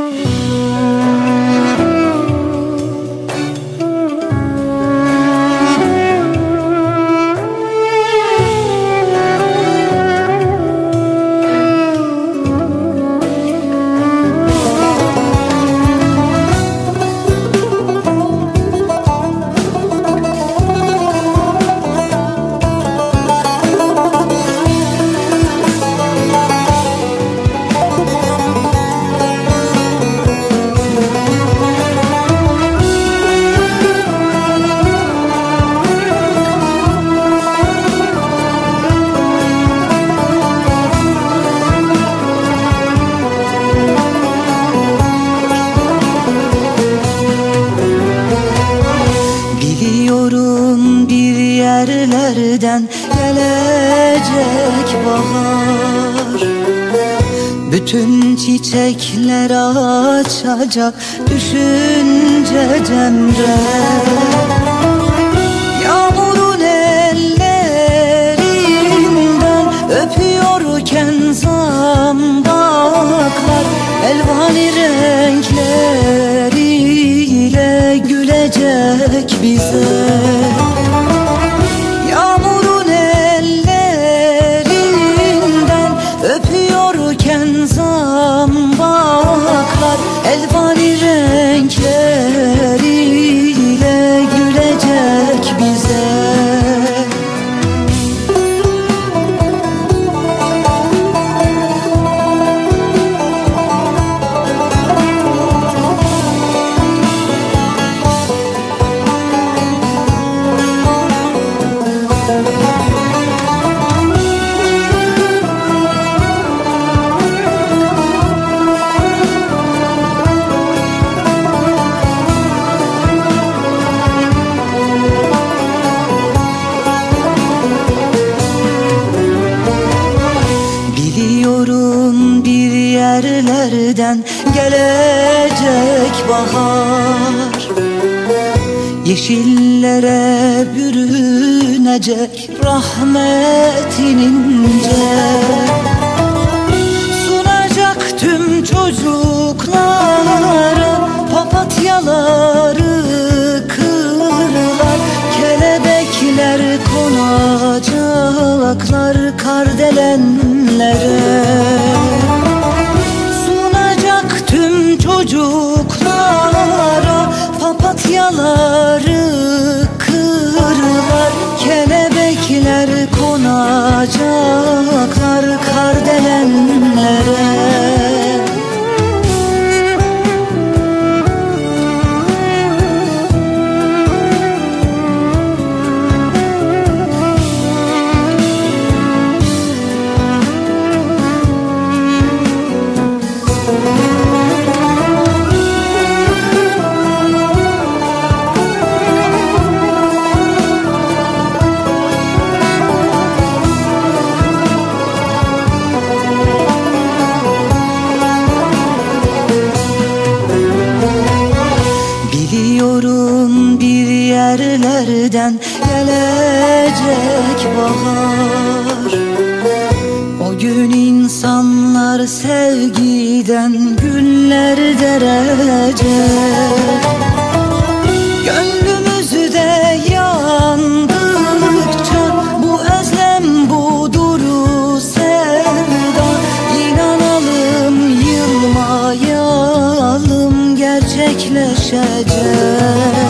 Oh. bahar Bütün çiçekler açacak düşünce cemre. Yağmurun ellerinden öpüyorken zambaklar Elvani renkleriyle gülecek bize yerlerden gelecek bahar. Yeşillere bürünecek rahmetin ince Sunacak tüm çocuklara papatyaları kırlar Kelebekler konacaklar kardelenlere tüm Biliyorum bir yerlerden gelecek bahar. O gün insanlar sevgiden güller derecek gerçekleşecek.